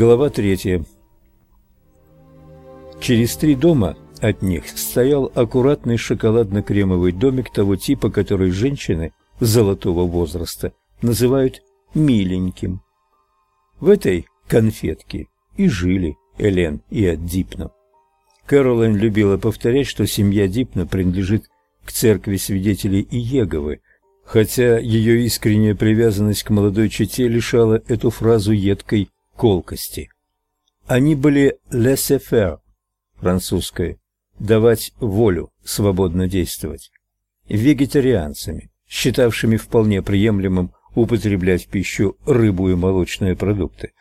Глава третья. Через три дома от них стоял аккуратный шоколадно-кремовый домик того типа, который женщины золотого возраста называют «миленьким». В этой конфетке и жили Элен и Эд Дипно. Кэролайн любила повторять, что семья Дипно принадлежит к церкви свидетелей Иеговы, хотя ее искренняя привязанность к молодой чете лишала эту фразу едкой колкости. Они были laissez-faire, французское, давать волю, свободно действовать, вегетарианцами, считавшими вполне приемлемым употреблять в пищу рыбу и молочные продукты.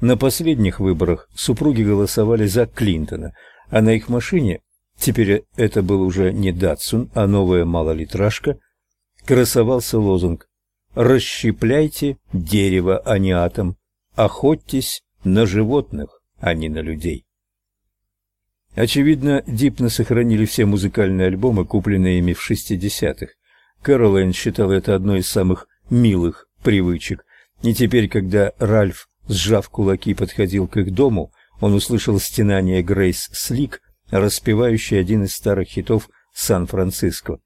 На последних выборах супруги голосовали за Клинтона, а на их машине, теперь это был уже не Датсун, а новая малолитражка, красовался лозунг «Расщепляйте дерево, а не атом, охотьтесь на животных, а не на людей». Очевидно, Дипно сохранили все музыкальные альбомы, купленные ими в 60-х. Кэролайн считал это одной из самых милых привычек. И теперь, когда Ральф, сжав кулаки, подходил к их дому, он услышал стенание Грейс Слик, распевающей один из старых хитов Сан-Франциско.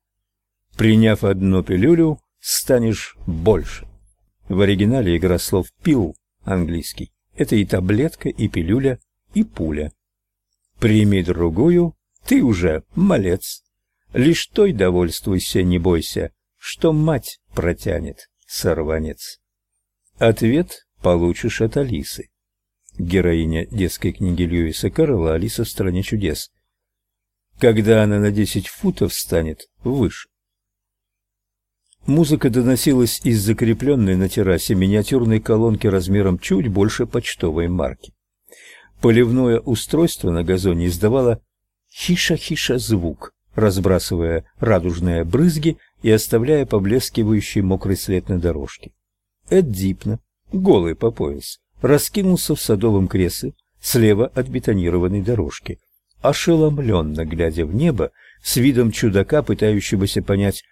«Приняв одну пилюлю, станешь больше». В оригинале игра слов «пил» английский. Это и таблетка, и пилюля, и пуля. «Прими другую, ты уже малец». Лишь той довольствуйся, не бойся, что мать протянет, сорванец. Ответ получишь от Алисы. Героиня детской книги Льюиса Карла Алиса в стране чудес. Когда она на десять футов станет выше. Музыка доносилась из закрепленной на террасе миниатюрной колонки размером чуть больше почтовой марки. Поливное устройство на газоне издавало хиша-хиша звук, разбрасывая радужные брызги и оставляя поблескивающий мокрый след на дорожке. Эд Дипна, голый по пояс, раскинулся в садовом кресле слева от бетонированной дорожки, ошеломленно глядя в небо с видом чудака, пытающегося понять,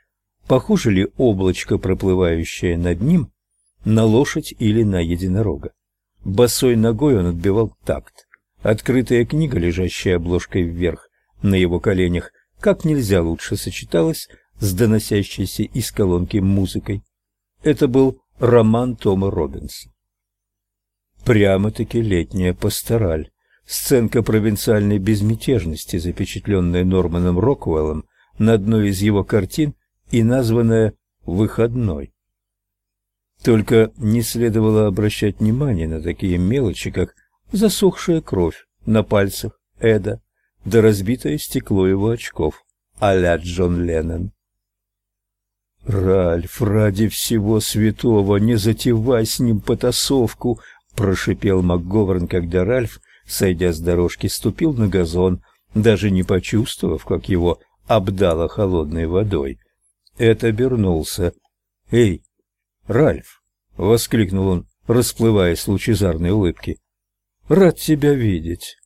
похоже ли облачко, проплывающее над ним, на лошадь или на единорога. Босой ногой он отбивал такт. Открытая книга, лежащая обложкой вверх на его коленях, как нельзя лучше сочеталось с доносящейся из колонки музыкой. Это был роман Тома Робинса. Прямо-таки летняя пастораль, сценка провинциальной безмятежности, запечатленная Норманом Роквеллом на одной из его картин и названная «Выходной». Только не следовало обращать внимание на такие мелочи, как засохшая кровь на пальцах Эда, да разбитое стекло его очков, а-ля Джон Леннон. «Ральф, ради всего святого, не затевай с ним потасовку!» — прошипел МакГоверн, когда Ральф, сойдя с дорожки, ступил на газон, даже не почувствовав, как его обдало холодной водой. Это обернулся. «Эй, Ральф!» — воскликнул он, расплываясь лучезарной улыбке. «Рад тебя видеть!»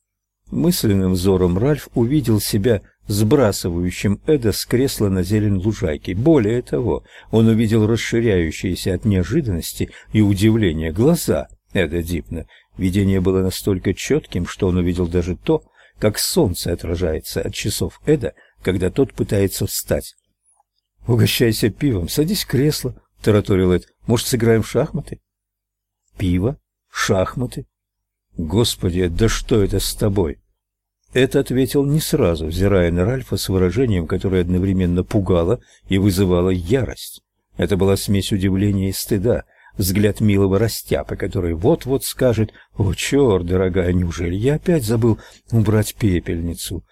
Мысленным взором Ральф увидел себя сбрасывающим Эда с кресла на зелень лужайки. Более того, он увидел расширяющиеся от неожиданности и удивления глаза Эда Дипна. Видение было настолько четким, что он увидел даже то, как солнце отражается от часов Эда, когда тот пытается встать. «Угощайся пивом, садись в кресло», — тараторил Эд. «Может, сыграем в шахматы?» «Пиво? Шахматы? Господи, да что это с тобой? Это ответил не сразу, взирая на Ральфа с выражением, которое одновременно пугало и вызывало ярость. Это была смесь удивления и стыда, взгляд милого растяпа, который вот-вот скажет «О, черт, дорогая, неужели я опять забыл убрать пепельницу?»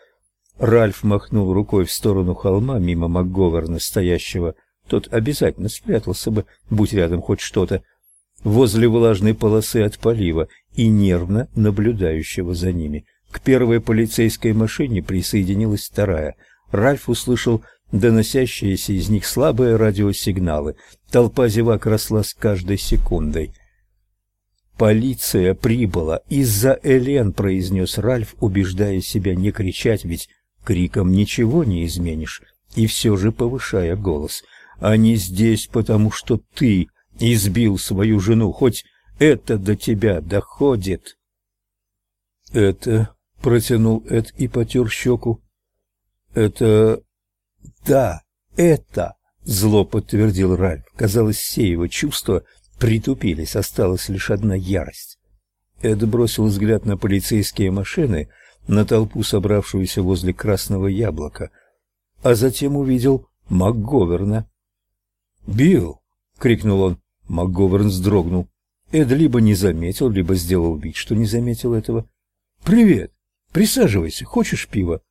Ральф махнул рукой в сторону холма мимо МакГоверна, стоящего. Тот обязательно спрятался бы, будь рядом хоть что-то, возле влажной полосы от полива и нервно наблюдающего за ними. К первой полицейской машине присоединилась вторая. Ральф услышал доносящиеся из них слабые радиосигналы. Толпа зевак росла с каждой секундой. «Полиция прибыла из-за Элен», — произнес Ральф, убеждая себя не кричать, ведь криком ничего не изменишь, и все же повышая голос. «Они здесь, потому что ты избил свою жену, хоть это до тебя доходит. Это, протянул Эд и потер щеку. Это да, это, зло подтвердил Ральф. Казалось, все его чувства притупились, осталась лишь одна ярость. Эд бросил взгляд на полицейские машины, на толпу, собравшуюся возле красного яблока, а затем увидел МакГоверна. «Билл!» — крикнул он. МакГоверн вздрогнул. Эд либо не заметил, либо сделал вид, что не заметил этого. «Привет! Присаживайся. Хочешь пива?»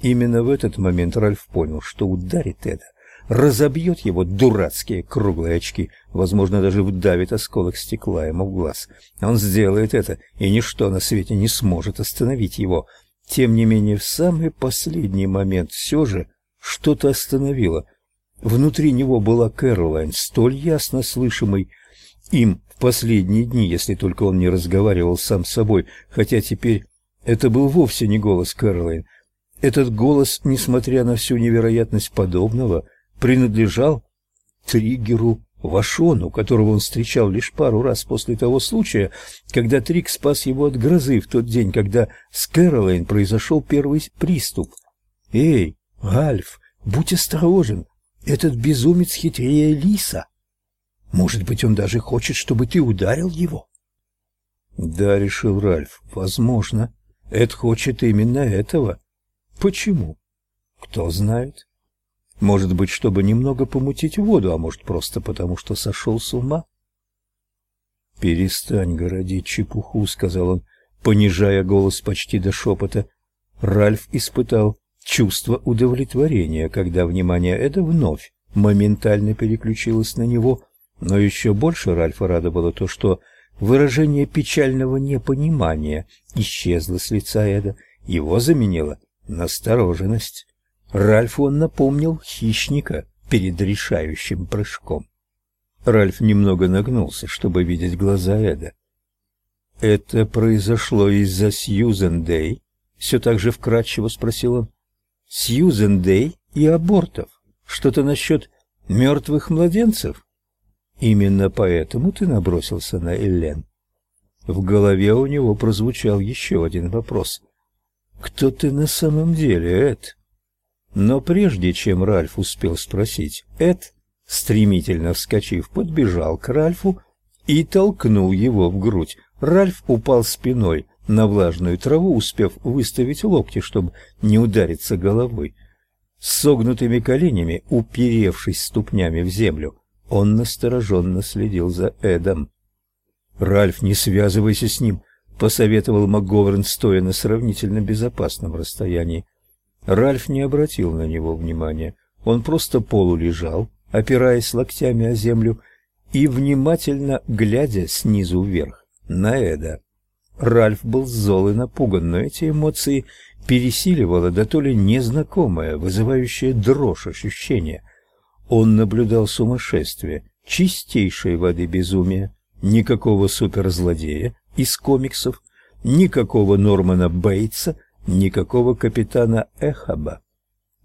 Именно в этот момент Ральф понял, что ударит Эда, разобьет его дурацкие круглые очки, возможно, даже вдавит осколок стекла ему в глаз. Он сделает это, и ничто на свете не сможет остановить его. Тем не менее, в самый последний момент все же что-то остановило. Внутри него была Кэролайн, столь ясно слышимой им в последние дни, если только он не разговаривал сам с собой, хотя теперь это был вовсе не голос Кэролайн. Этот голос, несмотря на всю невероятность подобного, принадлежал Триггеру Вашону, которого он встречал лишь пару раз после того случая, когда Трик спас его от грозы в тот день, когда с Кэролайн произошел первый приступ. «Эй, Альф, будь осторожен, этот безумец хитрее лиса. Может быть, он даже хочет, чтобы ты ударил его?» «Да», — решил Ральф, — «возможно. Эд хочет именно этого». Почему? Кто знает. Может быть, чтобы немного помутить воду, а может, просто потому, что сошел с ума? «Перестань городить чепуху», — сказал он, понижая голос почти до шепота. Ральф испытал чувство удовлетворения, когда внимание Эда вновь моментально переключилось на него, но еще больше Ральфа радовало то, что выражение печального непонимания исчезло с лица Эда, его заменило настороженность. Ральфу он напомнил хищника перед решающим прыжком. Ральф немного нагнулся, чтобы видеть глаза Эда. «Это произошло из-за Сьюзен Дэй?» — все так же вкратчиво спросил он. «Сьюзен Дэй и абортов? Что-то насчет мертвых младенцев?» «Именно поэтому ты набросился на Эллен?» В голове у него прозвучал еще один вопрос. «Кто ты на самом деле, Эд?» Но прежде чем Ральф успел спросить, Эд, стремительно вскочив, подбежал к Ральфу и толкнул его в грудь. Ральф упал спиной на влажную траву, успев выставить локти, чтобы не удариться головой. С согнутыми коленями, уперевшись ступнями в землю, он настороженно следил за Эдом. «Ральф, не связывайся с ним!» посоветовал МакГоверн, стоя на сравнительно безопасном расстоянии. Ральф не обратил на него внимания. Он просто полулежал, опираясь локтями о землю и внимательно глядя снизу вверх на Эда. Ральф был зол и напуган, но эти эмоции пересиливало да то ли незнакомое, вызывающее дрожь ощущение. Он наблюдал сумасшествие, чистейшей воды безумия, никакого суперзлодея, из комиксов, никакого Нормана Бейтса, никакого капитана Эхаба.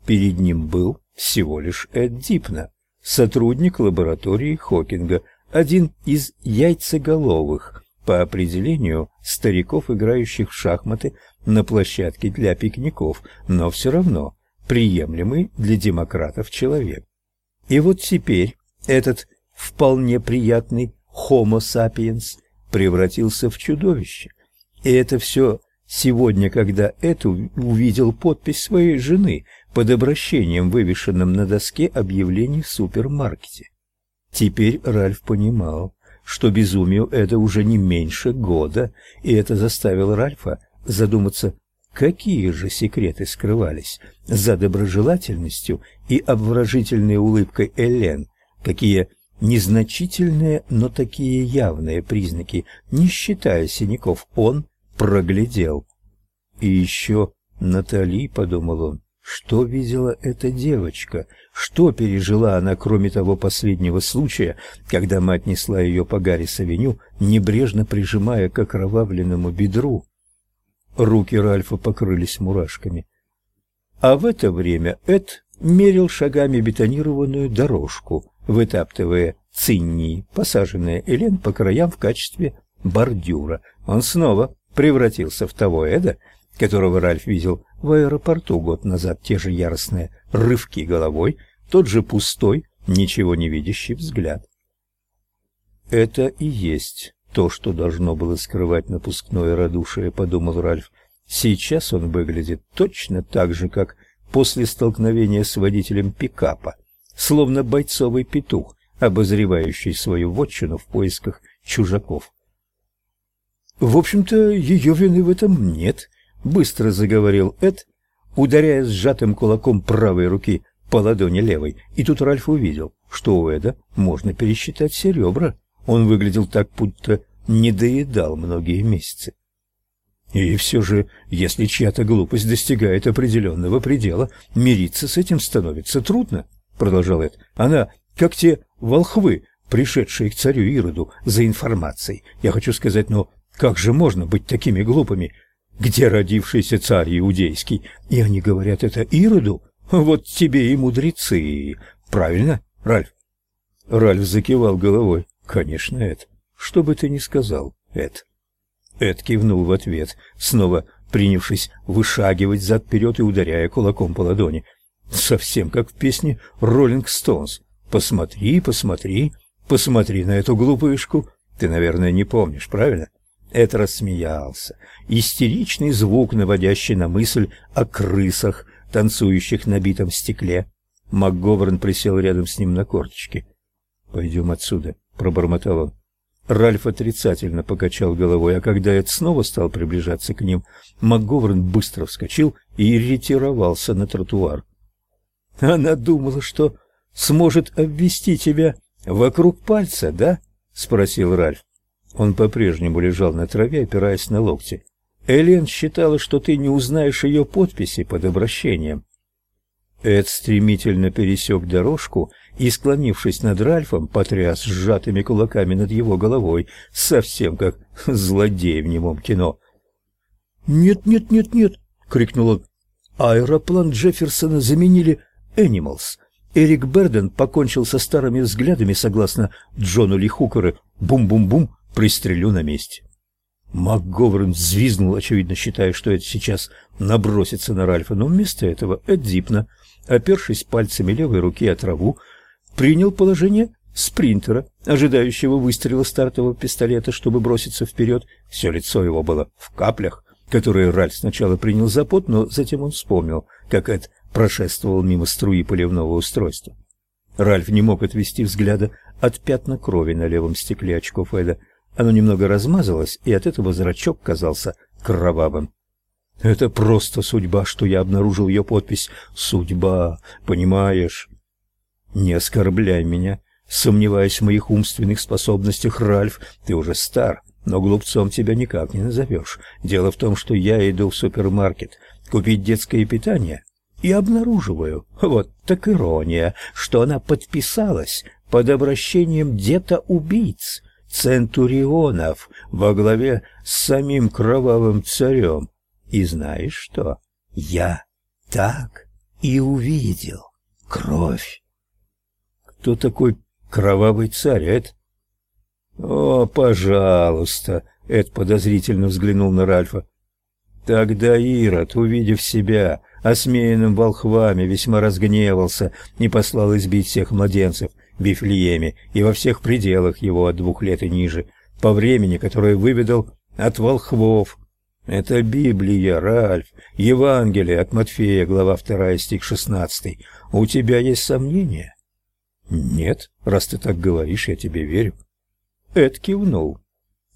Перед ним был всего лишь Эд Дипна, сотрудник лаборатории Хокинга, один из яйцеголовых, по определению стариков, играющих в шахматы на площадке для пикников, но все равно приемлемый для демократов человек. И вот теперь этот вполне приятный Homo sapiens превратился в чудовище. И это все сегодня, когда Эту увидел подпись своей жены под обращением, вывешенным на доске объявлений в супермаркете. Теперь Ральф понимал, что безумию это уже не меньше года, и это заставило Ральфа задуматься, какие же секреты скрывались за доброжелательностью и обворожительной улыбкой Элен, какие Незначительные, но такие явные признаки, не считая синяков, он проглядел. И еще Натали, подумал он, что видела эта девочка? Что пережила она, кроме того последнего случая, когда мать несла ее по Гаррис-авеню, небрежно прижимая к окровавленному бедру? Руки Ральфа покрылись мурашками. А в это время Эд мерил шагами бетонированную дорожку, вытаптывая циннии, посаженные Элен по краям в качестве бордюра. Он снова превратился в того Эда, которого Ральф видел в аэропорту год назад, те же яростные рывки головой, тот же пустой, ничего не видящий взгляд. Это и есть то, что должно было скрывать напускное радушие, подумал Ральф. Сейчас он выглядит точно так же, как после столкновения с водителем пикапа, словно бойцовый петух, обозревающий свою вотчину в поисках чужаков. В общем-то, ее вины в этом нет, быстро заговорил Эд, ударяя сжатым кулаком правой руки по ладони левой. И тут Ральф увидел, что у Эда можно пересчитать все ребра. Он выглядел так, будто не доедал многие месяцы. И все же, если чья-то глупость достигает определенного предела, мириться с этим становится трудно, продолжал Эд. Она, как те волхвы, пришедшие к царю Ироду за информацией. Я хочу сказать, но как же можно быть такими глупыми? Где родившийся царь иудейский? И они говорят это Ироду? Вот тебе и мудрецы. Правильно, Ральф? Ральф закивал головой. Конечно, Эд. Что бы ты ни сказал, Эд. Эд кивнул в ответ, снова принявшись вышагивать зад-вперед и ударяя кулаком по ладони. Совсем как в песне «Роллинг Стоунс». «Посмотри, посмотри, посмотри на эту глупышку». Ты, наверное, не помнишь, правильно? Эд рассмеялся. Истеричный звук, наводящий на мысль о крысах, танцующих на битом стекле. МакГоверн присел рядом с ним на корточки. «Пойдем отсюда», — пробормотал он. Ральф отрицательно покачал головой, а когда Эд снова стал приближаться к ним, МакГоверн быстро вскочил и ретировался на тротуар. «Она думала, что сможет обвести тебя вокруг пальца, да?» — спросил Ральф. Он по-прежнему лежал на траве, опираясь на локти. «Элен считала, что ты не узнаешь ее подписи под обращением». Эд стремительно пересек дорожку и, склонившись над Ральфом, потряс сжатыми кулаками над его головой, совсем как злодей в немом кино. «Нет, нет, нет, нет!» — крикнул он. «Аэроплан Джефферсона заменили Энималс. Эрик Берден покончил со старыми взглядами, согласно Джону Ли Хукеру. Бум-бум-бум, пристрелю на месте». МакГоверн взвизгнул, очевидно считая, что это сейчас набросится на Ральфа, но вместо этого Эд Зипна, опершись пальцами левой руки о траву, принял положение спринтера, ожидающего выстрела стартового пистолета, чтобы броситься вперед. Все лицо его было в каплях, которые Ральф сначала принял за пот, но затем он вспомнил, как Эд прошествовал мимо струи поливного устройства. Ральф не мог отвести взгляда от пятна крови на левом стекле очков Эда. Оно немного размазалось, и от этого зрачок казался кровавым. Это просто судьба, что я обнаружил ее подпись. Судьба, понимаешь? Не оскорбляй меня, сомневаясь в моих умственных способностях, Ральф. Ты уже стар, но глупцом тебя никак не назовешь. Дело в том, что я иду в супермаркет купить детское питание и обнаруживаю, вот так ирония, что она подписалась под обращением где-то-убийц, центурионов во главе с самим кровавым царем. И знаешь что? Я так и увидел кровь кто такой кровавый царь, Эд? О, пожалуйста, Эд подозрительно взглянул на Ральфа. Тогда Ирод, увидев себя осмеянным волхвами, весьма разгневался и послал избить всех младенцев Вифлееме и во всех пределах его от двух лет и ниже, по времени, которое выведал от волхвов. Это Библия, Ральф, Евангелие от Матфея, глава 2, стих 16. У тебя есть сомнения? Нет, раз ты так говоришь, я тебе верю. Эд кивнул.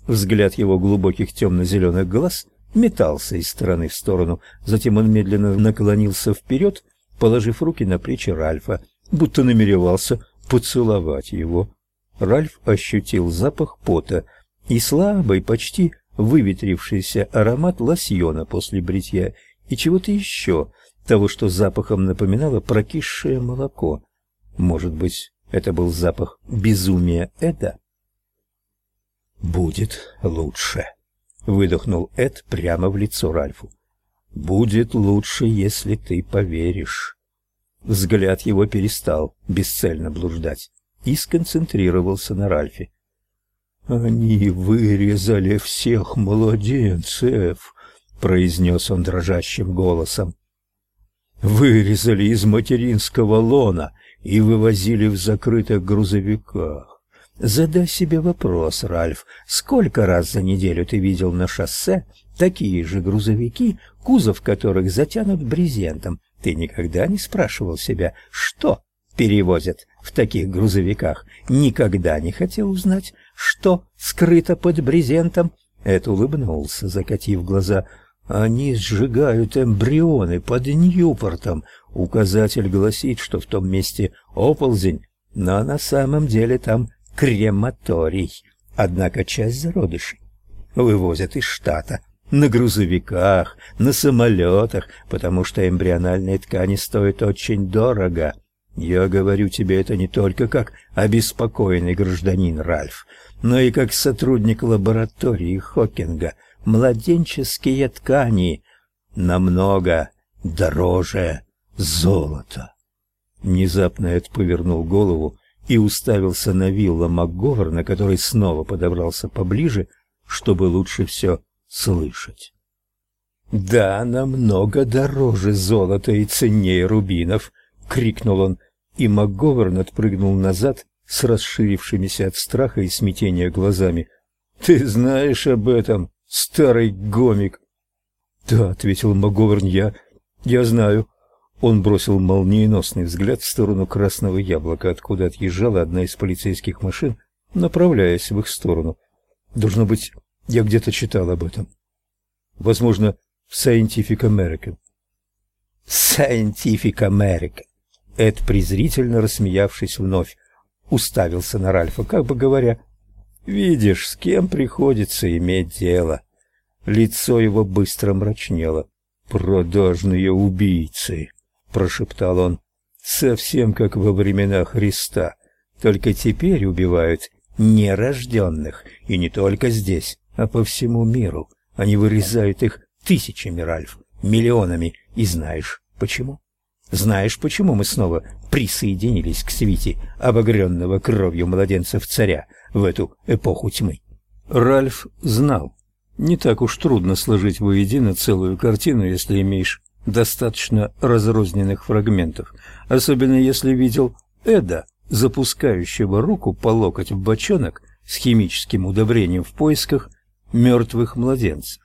Взгляд его глубоких темно-зеленых глаз метался из стороны в сторону, затем он медленно наклонился вперед, положив руки на плечи Ральфа, будто намеревался поцеловать его. Ральф ощутил запах пота и слабый, почти выветрившийся аромат лосьона после бритья и чего-то еще, того, что запахом напоминало прокисшее молоко. Может быть, это был запах безумия Эда? «Будет лучше», — выдохнул Эд прямо в лицо Ральфу. «Будет лучше, если ты поверишь». Взгляд его перестал бесцельно блуждать и сконцентрировался на Ральфе. Они вырезали всех младенцев, произнес он дрожащим голосом. Вырезали из материнского лона и вывозили в закрытых грузовиках. Задай себе вопрос, Ральф, сколько раз за неделю ты видел на шоссе такие же грузовики, кузов которых затянут брезентом? Ты никогда не спрашивал себя, что перевозят в таких грузовиках? Никогда не хотел узнать, что скрыто под брезентом? Эд улыбнулся, закатив глаза. Они сжигают эмбрионы под Ньюпортом. Указатель гласит, что в том месте оползень, но на самом деле там крематорий. Однако часть зародышей вывозят из штата на грузовиках, на самолетах, потому что эмбриональные ткани стоят очень дорого. Я говорю тебе это не только как обеспокоенный гражданин Ральф, но и как сотрудник лаборатории Хокинга. Младенческие ткани намного дороже золота. Внезапно Эд повернул голову и уставился на Вилла МакГоверна, который снова подобрался поближе, чтобы лучше все слышать. «Да, намного дороже золота и ценнее рубинов!» — крикнул он, и МакГоверн отпрыгнул назад с расширившимися от страха и смятения глазами. «Ты знаешь об этом, старый гомик?» «Да», — ответил МакГоверн, — «я... я знаю». Он бросил молниеносный взгляд в сторону красного яблока, откуда отъезжала одна из полицейских машин, направляясь в их сторону. Должно быть, я где-то читал об этом. Возможно, в Scientific American. Scientific American. Эд, презрительно рассмеявшись вновь, уставился на Ральфа, как бы говоря, «Видишь, с кем приходится иметь дело». Лицо его быстро мрачнело. «Продажные убийцы», — прошептал он, — «совсем как во времена Христа, только теперь убивают нерожденных, и не только здесь, а по всему миру. Они вырезают их тысячами, Ральф, миллионами, и знаешь почему?» Знаешь, почему мы снова присоединились к свите обогренного кровью младенцев царя в эту эпоху тьмы? Ральф знал. Не так уж трудно сложить воедино целую картину, если имеешь достаточно разрозненных фрагментов, особенно если видел Эда, запускающего руку по локоть в бочонок с химическим удобрением в поисках мертвых младенцев.